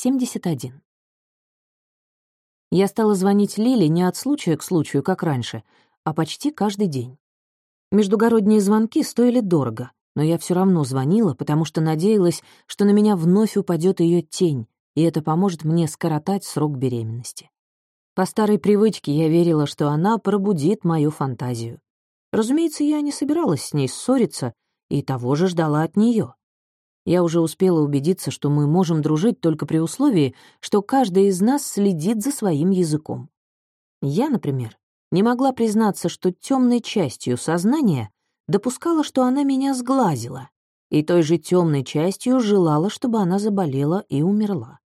71. Я стала звонить Лиле не от случая к случаю, как раньше, а почти каждый день. Междугородние звонки стоили дорого, но я все равно звонила, потому что надеялась, что на меня вновь упадет ее тень, и это поможет мне скоротать срок беременности. По старой привычке я верила, что она пробудит мою фантазию. Разумеется, я не собиралась с ней ссориться, и того же ждала от нее. Я уже успела убедиться, что мы можем дружить только при условии, что каждый из нас следит за своим языком. Я, например, не могла признаться, что темной частью сознания допускала, что она меня сглазила, и той же темной частью желала, чтобы она заболела и умерла.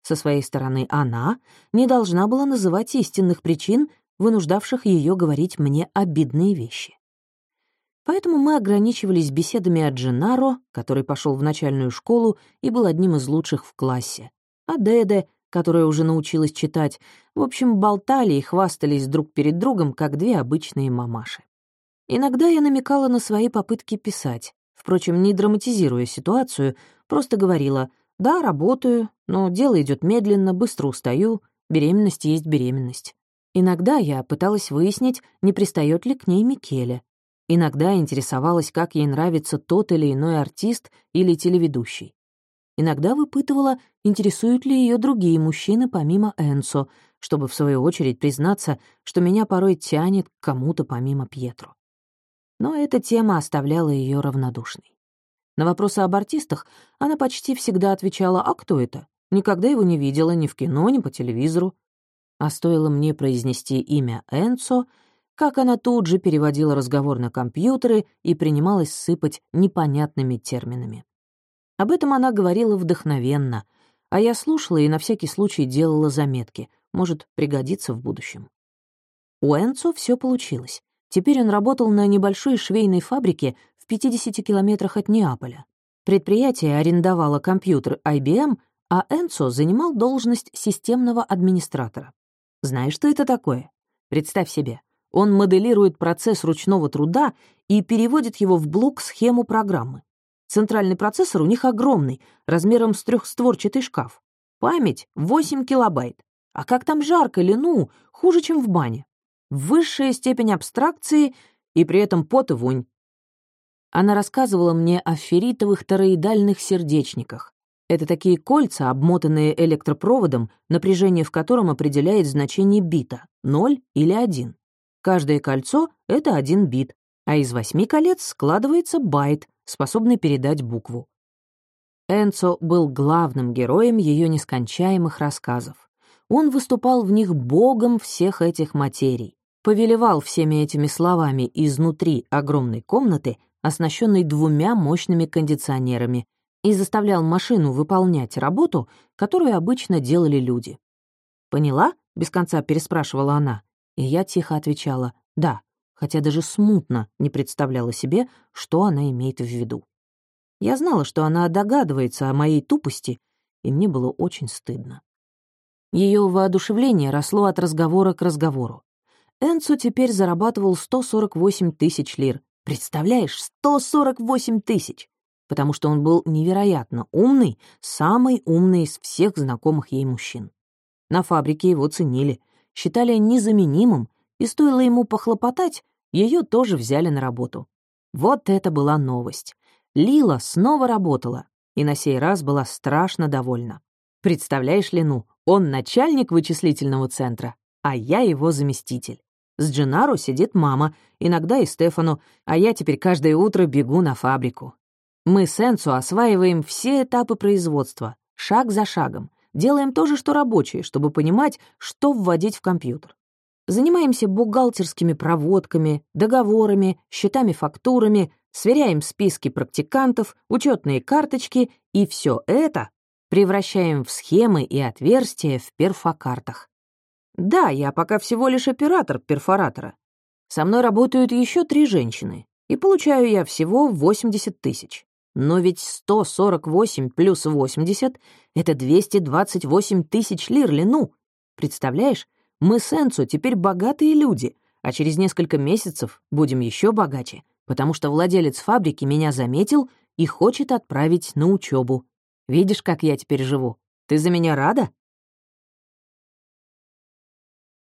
Со своей стороны, она не должна была называть истинных причин, вынуждавших ее говорить мне обидные вещи. Поэтому мы ограничивались беседами о Дженаро, который пошел в начальную школу и был одним из лучших в классе, о Деде, которая уже научилась читать. В общем, болтали и хвастались друг перед другом, как две обычные мамаши. Иногда я намекала на свои попытки писать, впрочем, не драматизируя ситуацию, просто говорила «Да, работаю, но дело идет медленно, быстро устаю, беременность есть беременность». Иногда я пыталась выяснить, не пристает ли к ней Микеле, Иногда интересовалась, как ей нравится тот или иной артист или телеведущий. Иногда выпытывала, интересуют ли ее другие мужчины помимо Энсо, чтобы в свою очередь признаться, что меня порой тянет к кому-то помимо Пьетро. Но эта тема оставляла ее равнодушной. На вопросы об артистах она почти всегда отвечала «А кто это?» Никогда его не видела ни в кино, ни по телевизору. А стоило мне произнести имя Энцо — как она тут же переводила разговор на компьютеры и принималась сыпать непонятными терминами. Об этом она говорила вдохновенно, а я слушала и на всякий случай делала заметки, может пригодиться в будущем. У Энцо все получилось. Теперь он работал на небольшой швейной фабрике в 50 километрах от Неаполя. Предприятие арендовало компьютер IBM, а Энцо занимал должность системного администратора. Знаешь, что это такое? Представь себе, он моделирует процесс ручного труда и переводит его в блок-схему программы. Центральный процессор у них огромный, размером с трехстворчатый шкаф. Память — 8 килобайт. А как там жарко или ну, хуже, чем в бане. Высшая степень абстракции и при этом пот и вонь. Она рассказывала мне о ферритовых тороидальных сердечниках. Это такие кольца, обмотанные электропроводом, напряжение в котором определяет значение бита — 0 или 1. Каждое кольцо — это один бит, а из восьми колец складывается байт, способный передать букву. Энцо был главным героем ее нескончаемых рассказов. Он выступал в них богом всех этих материй, повелевал всеми этими словами изнутри огромной комнаты, оснащенной двумя мощными кондиционерами, и заставлял машину выполнять работу, которую обычно делали люди. «Поняла?» — без конца переспрашивала она. И я тихо отвечала «да», хотя даже смутно не представляла себе, что она имеет в виду. Я знала, что она догадывается о моей тупости, и мне было очень стыдно. Ее воодушевление росло от разговора к разговору. Энцо теперь зарабатывал 148 тысяч лир. Представляешь, 148 тысяч! Потому что он был невероятно умный, самый умный из всех знакомых ей мужчин. На фабрике его ценили — считали незаменимым, и стоило ему похлопотать, ее тоже взяли на работу. Вот это была новость. Лила снова работала, и на сей раз была страшно довольна. Представляешь, Лену, он начальник вычислительного центра, а я его заместитель. С Дженаро сидит мама, иногда и Стефану, а я теперь каждое утро бегу на фабрику. Мы с Энцо осваиваем все этапы производства, шаг за шагом, Делаем то же, что рабочие, чтобы понимать, что вводить в компьютер. Занимаемся бухгалтерскими проводками, договорами, счетами-фактурами, сверяем списки практикантов, учетные карточки, и все это превращаем в схемы и отверстия в перфокартах. Да, я пока всего лишь оператор перфоратора. Со мной работают еще три женщины, и получаю я всего 80 тысяч. Но ведь 148 плюс 80 — это 228 тысяч лир лину. Представляешь, мы с Энцо теперь богатые люди, а через несколько месяцев будем еще богаче, потому что владелец фабрики меня заметил и хочет отправить на учебу. Видишь, как я теперь живу? Ты за меня рада?»